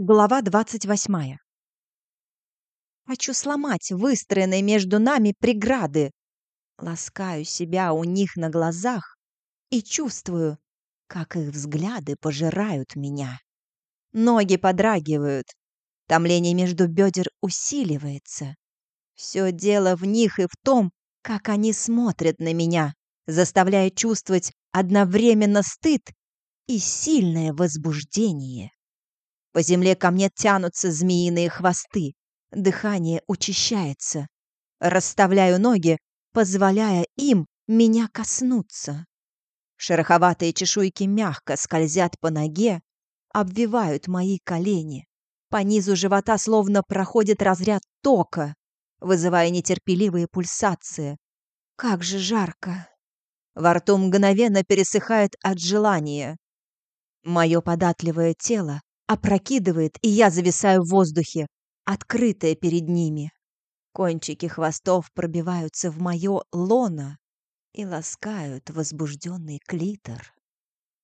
Глава 28. Хочу сломать выстроенные между нами преграды. Ласкаю себя у них на глазах и чувствую, как их взгляды пожирают меня. Ноги подрагивают, томление между бедер усиливается. Все дело в них и в том, как они смотрят на меня, заставляя чувствовать одновременно стыд и сильное возбуждение. По земле ко мне тянутся змеиные хвосты. Дыхание учащается. Расставляю ноги, позволяя им меня коснуться. Шероховатые чешуйки мягко скользят по ноге, обвивают мои колени. По низу живота словно проходит разряд тока, вызывая нетерпеливые пульсации. Как же жарко! Во рту мгновенно пересыхает от желания. Мое податливое тело опрокидывает, и я зависаю в воздухе, открытая перед ними. Кончики хвостов пробиваются в мое лоно и ласкают возбужденный клитор.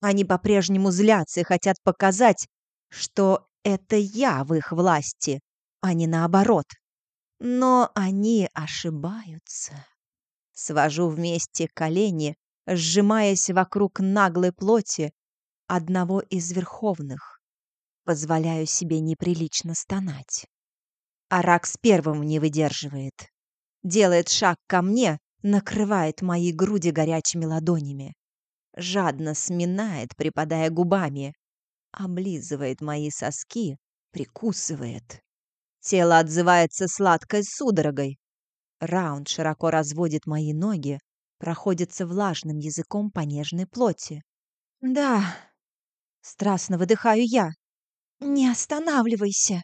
Они по-прежнему злятся и хотят показать, что это я в их власти, а не наоборот. Но они ошибаются. Свожу вместе колени, сжимаясь вокруг наглой плоти одного из верховных. Позволяю себе неприлично стонать. Аракс первым не выдерживает. Делает шаг ко мне, накрывает мои груди горячими ладонями. Жадно сминает, припадая губами. Облизывает мои соски, прикусывает. Тело отзывается сладкой судорогой. Раунд широко разводит мои ноги, проходится влажным языком по нежной плоти. «Да», — страстно выдыхаю я, «Не останавливайся!»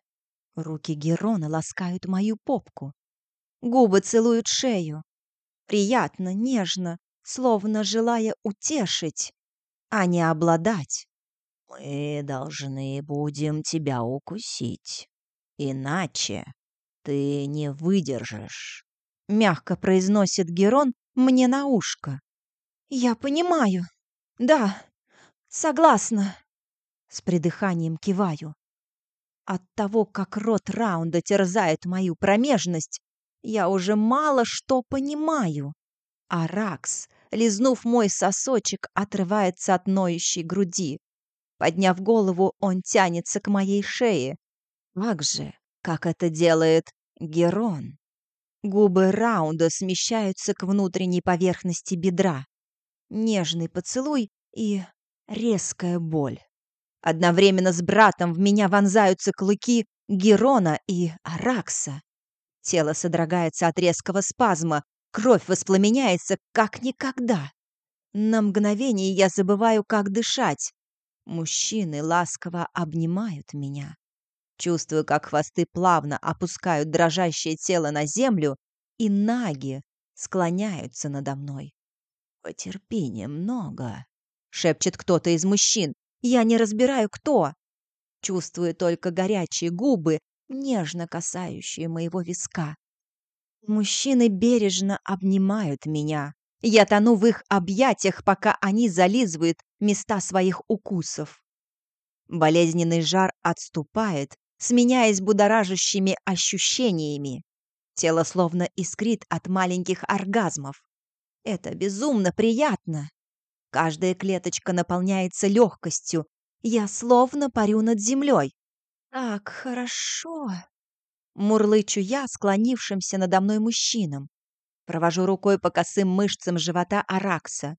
Руки Герона ласкают мою попку. Губы целуют шею. Приятно, нежно, словно желая утешить, а не обладать. «Мы должны будем тебя укусить, иначе ты не выдержишь», — мягко произносит Герон мне на ушко. «Я понимаю. Да, согласна». С придыханием киваю. От того, как рот раунда терзает мою промежность, я уже мало что понимаю. А Ракс, лизнув мой сосочек, отрывается от ноющей груди. Подняв голову, он тянется к моей шее. Как же, как это делает Герон. Губы раунда смещаются к внутренней поверхности бедра. Нежный поцелуй и резкая боль. Одновременно с братом в меня вонзаются клыки Герона и Аракса. Тело содрогается от резкого спазма, кровь воспламеняется как никогда. На мгновение я забываю, как дышать. Мужчины ласково обнимают меня. Чувствую, как хвосты плавно опускают дрожащее тело на землю, и наги склоняются надо мной. «Потерпи немного», — шепчет кто-то из мужчин. Я не разбираю, кто. Чувствую только горячие губы, нежно касающие моего виска. Мужчины бережно обнимают меня. Я тону в их объятиях, пока они зализывают места своих укусов. Болезненный жар отступает, сменяясь будоражащими ощущениями. Тело словно искрит от маленьких оргазмов. Это безумно приятно. Каждая клеточка наполняется легкостью. Я словно парю над землей. Так хорошо. Мурлычу я склонившимся надо мной мужчинам. Провожу рукой по косым мышцам живота Аракса.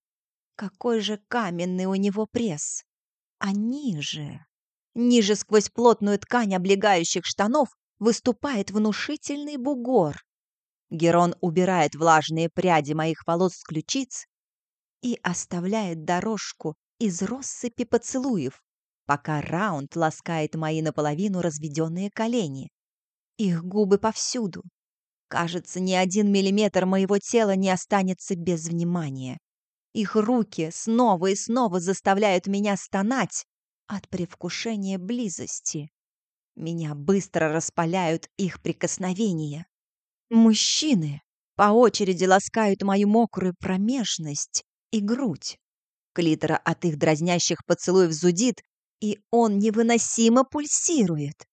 Какой же каменный у него пресс. А ниже... Ниже сквозь плотную ткань облегающих штанов выступает внушительный бугор. Герон убирает влажные пряди моих волос с ключиц и оставляет дорожку из россыпи поцелуев, пока раунд ласкает мои наполовину разведенные колени. Их губы повсюду. Кажется, ни один миллиметр моего тела не останется без внимания. Их руки снова и снова заставляют меня стонать от привкушения близости. Меня быстро распаляют их прикосновения. Мужчины по очереди ласкают мою мокрую промежность, и грудь. Клитора от их дразнящих поцелуев зудит, и он невыносимо пульсирует.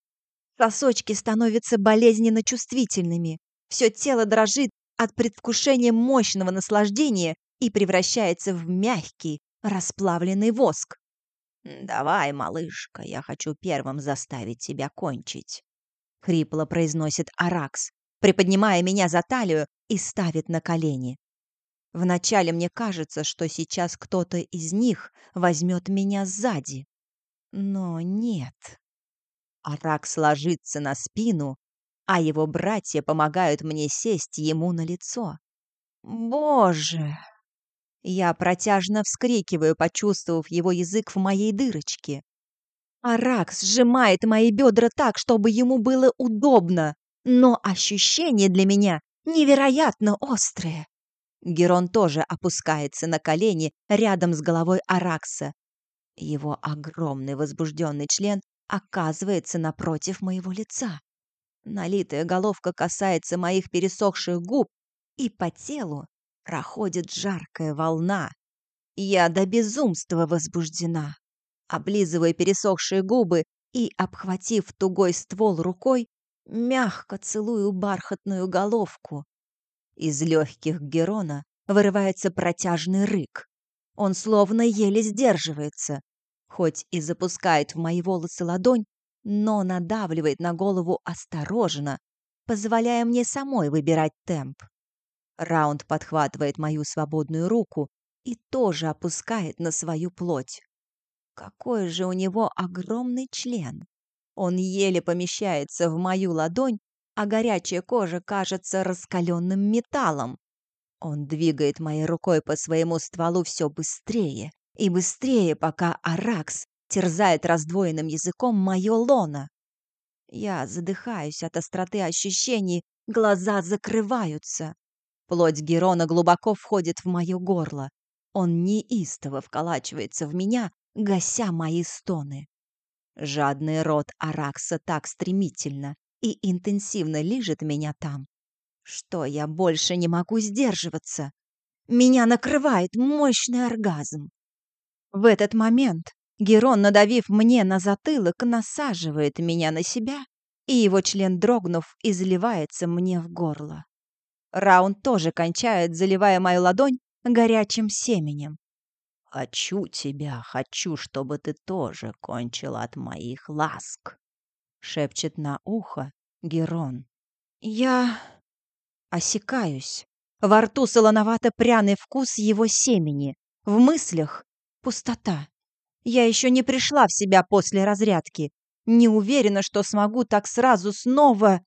Сосочки становятся болезненно чувствительными. Все тело дрожит от предвкушения мощного наслаждения и превращается в мягкий, расплавленный воск. «Давай, малышка, я хочу первым заставить тебя кончить», — хрипло произносит Аракс, приподнимая меня за талию и ставит на колени. Вначале мне кажется, что сейчас кто-то из них возьмет меня сзади. Но нет. Аракс ложится на спину, а его братья помогают мне сесть ему на лицо. Боже! Я протяжно вскрикиваю, почувствовав его язык в моей дырочке. Аракс сжимает мои бедра так, чтобы ему было удобно, но ощущения для меня невероятно острые. Герон тоже опускается на колени рядом с головой Аракса. Его огромный возбужденный член оказывается напротив моего лица. Налитая головка касается моих пересохших губ, и по телу проходит жаркая волна. Я до безумства возбуждена. Облизывая пересохшие губы и, обхватив тугой ствол рукой, мягко целую бархатную головку. Из легких Герона вырывается протяжный рык. Он словно еле сдерживается, хоть и запускает в мои волосы ладонь, но надавливает на голову осторожно, позволяя мне самой выбирать темп. Раунд подхватывает мою свободную руку и тоже опускает на свою плоть. Какой же у него огромный член! Он еле помещается в мою ладонь, а горячая кожа кажется раскаленным металлом. Он двигает моей рукой по своему стволу все быстрее и быстрее, пока Аракс терзает раздвоенным языком мое лоно. Я задыхаюсь от остроты ощущений, глаза закрываются. Плоть Герона глубоко входит в мое горло. Он неистово вколачивается в меня, гася мои стоны. Жадный рот Аракса так стремительно и интенсивно лижет меня там, что я больше не могу сдерживаться. Меня накрывает мощный оргазм. В этот момент Герон, надавив мне на затылок, насаживает меня на себя, и его член, дрогнув, изливается мне в горло. Раунд тоже кончает, заливая мою ладонь горячим семенем. «Хочу тебя, хочу, чтобы ты тоже кончила от моих ласк», — шепчет на ухо Герон. «Я...» Осекаюсь. Во рту солоновато-пряный вкус его семени. В мыслях пустота. Я еще не пришла в себя после разрядки. Не уверена, что смогу так сразу снова...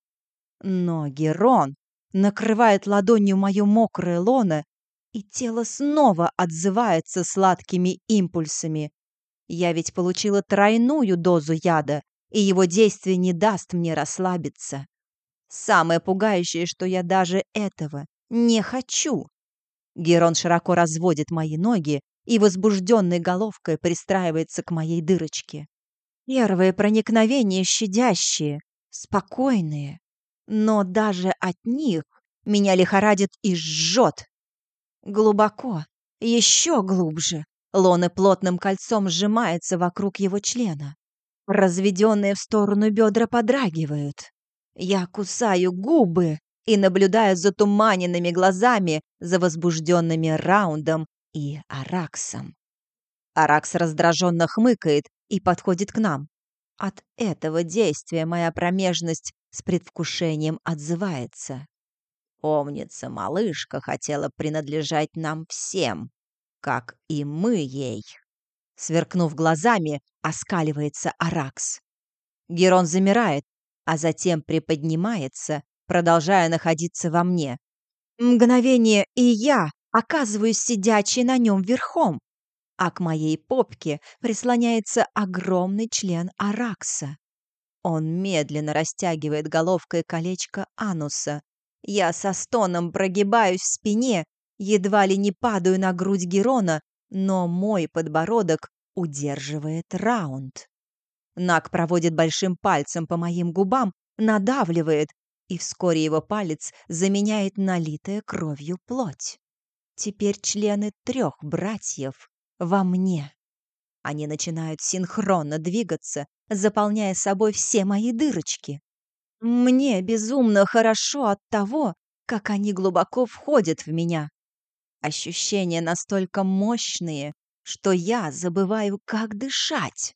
Но Герон накрывает ладонью мое мокрое лоно, и тело снова отзывается сладкими импульсами. Я ведь получила тройную дозу яда, и его действие не даст мне расслабиться. Самое пугающее, что я даже этого не хочу. Герон широко разводит мои ноги и возбужденной головкой пристраивается к моей дырочке. Первые проникновения щадящие, спокойные, но даже от них меня лихорадит и жжет. Глубоко, еще глубже, лоны плотным кольцом сжимается вокруг его члена. Разведенные в сторону бедра подрагивают. Я кусаю губы и наблюдаю за туманенными глазами, за возбужденными раундом и Араксом. Аракс раздраженно хмыкает и подходит к нам. От этого действия моя промежность с предвкушением отзывается. Помнится, малышка хотела принадлежать нам всем, как и мы ей. Сверкнув глазами, оскаливается Аракс. Герон замирает, а затем приподнимается, продолжая находиться во мне. Мгновение, и я оказываюсь сидячей на нем верхом, а к моей попке прислоняется огромный член Аракса. Он медленно растягивает головкой колечко ануса. Я со стоном прогибаюсь в спине, едва ли не падаю на грудь Герона, но мой подбородок удерживает раунд. Нак проводит большим пальцем по моим губам, надавливает, и вскоре его палец заменяет налитая кровью плоть. Теперь члены трех братьев во мне. Они начинают синхронно двигаться, заполняя собой все мои дырочки. Мне безумно хорошо от того, как они глубоко входят в меня. Ощущения настолько мощные, что я забываю, как дышать.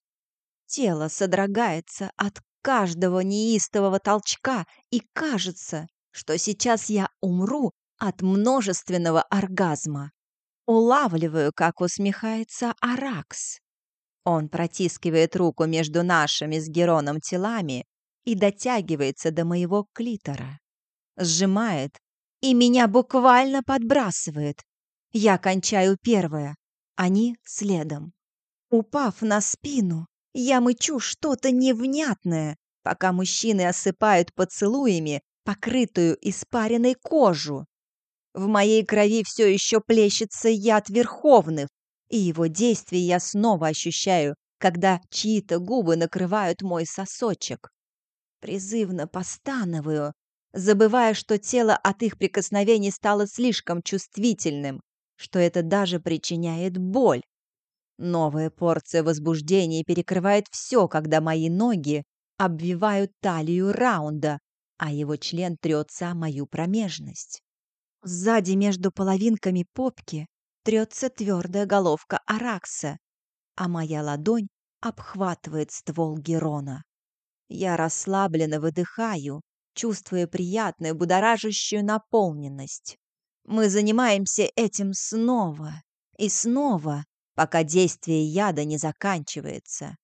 Тело содрогается от каждого неистового толчка, и кажется, что сейчас я умру от множественного оргазма. Улавливаю, как усмехается Аракс. Он протискивает руку между нашими с Героном телами и дотягивается до моего клитора. Сжимает, и меня буквально подбрасывает. Я кончаю первое, они следом. Упав на спину, я мычу что-то невнятное, пока мужчины осыпают поцелуями покрытую испаренной кожу. В моей крови все еще плещется яд Верховных, и его действие я снова ощущаю, когда чьи-то губы накрывают мой сосочек. Призывно постановую, забывая, что тело от их прикосновений стало слишком чувствительным, что это даже причиняет боль. Новая порция возбуждения перекрывает все, когда мои ноги обвивают талию раунда, а его член трется о мою промежность. Сзади между половинками попки трется твердая головка Аракса, а моя ладонь обхватывает ствол Герона. Я расслабленно выдыхаю, чувствуя приятную будоражащую наполненность. Мы занимаемся этим снова и снова, пока действие яда не заканчивается.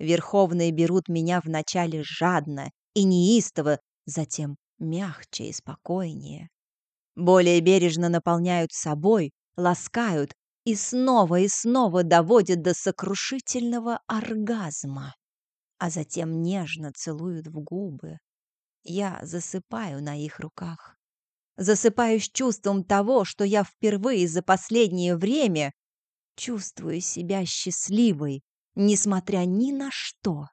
Верховные берут меня вначале жадно и неистово, затем мягче и спокойнее. Более бережно наполняют собой, ласкают и снова и снова доводят до сокрушительного оргазма, а затем нежно целуют в губы. Я засыпаю на их руках. Засыпаю с чувством того, что я впервые за последнее время чувствую себя счастливой, несмотря ни на что.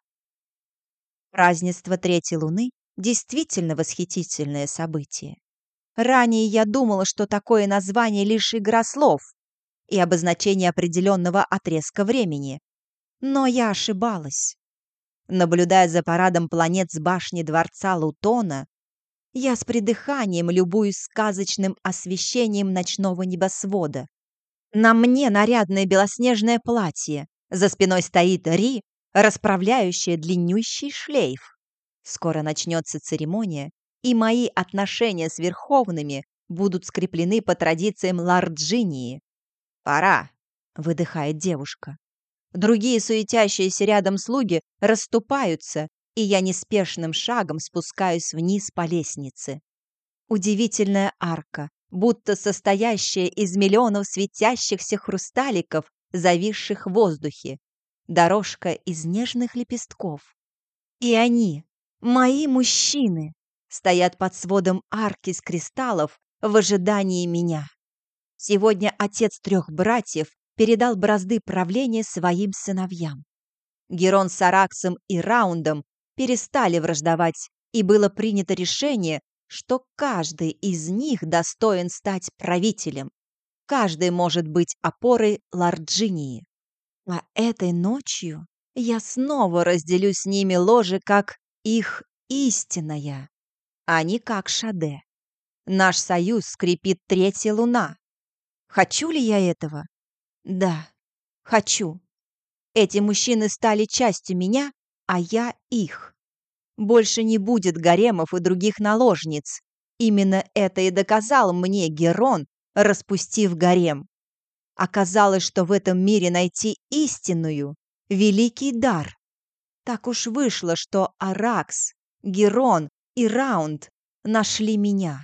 Празднество Третьей Луны действительно восхитительное событие. Ранее я думала, что такое название лишь игра слов и обозначение определенного отрезка времени. Но я ошибалась. Наблюдая за парадом планет с башни дворца Лутона, я с придыханием любуюсь сказочным освещением ночного небосвода. На мне нарядное белоснежное платье, за спиной стоит Ри, расправляющая длиннющий шлейф. Скоро начнется церемония, и мои отношения с Верховными будут скреплены по традициям Ларджинии. «Пора», — выдыхает девушка. Другие суетящиеся рядом слуги расступаются, и я неспешным шагом спускаюсь вниз по лестнице. Удивительная арка, будто состоящая из миллионов светящихся хрусталиков, зависших в воздухе. Дорожка из нежных лепестков. И они, мои мужчины, стоят под сводом арки с кристаллов в ожидании меня. Сегодня отец трех братьев передал бразды правления своим сыновьям. Герон с Араксом и Раундом перестали враждовать, и было принято решение, что каждый из них достоин стать правителем. Каждый может быть опорой Ларджинии. А этой ночью я снова разделю с ними ложе как их истинная, а не как Шаде. Наш союз скрепит третья луна. Хочу ли я этого? Да, хочу. Эти мужчины стали частью меня, а я их. Больше не будет гаремов и других наложниц. Именно это и доказал мне Герон, распустив гарем. Оказалось, что в этом мире найти истинную – великий дар. Так уж вышло, что Аракс, Герон и Раунд нашли меня.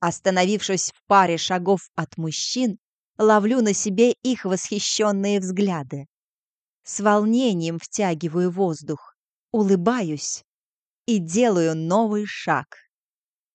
Остановившись в паре шагов от мужчин, ловлю на себе их восхищенные взгляды. С волнением втягиваю воздух, улыбаюсь и делаю новый шаг.